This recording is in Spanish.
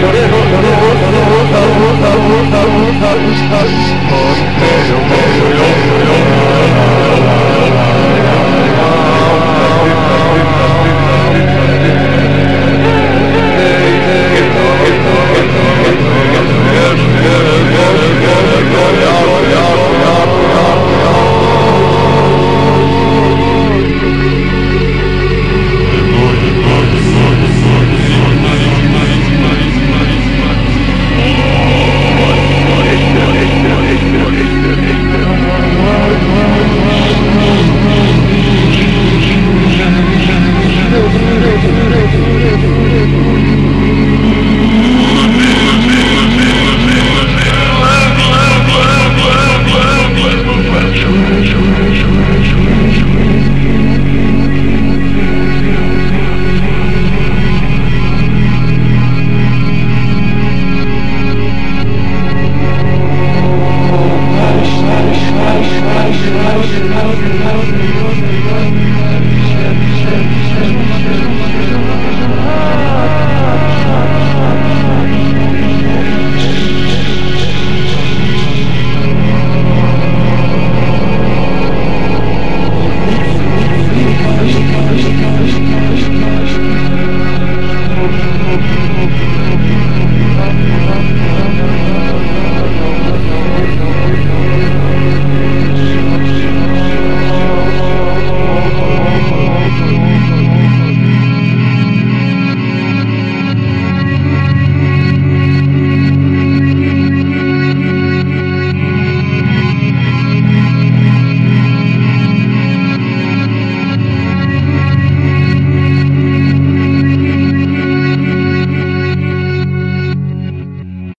Por eso. 说。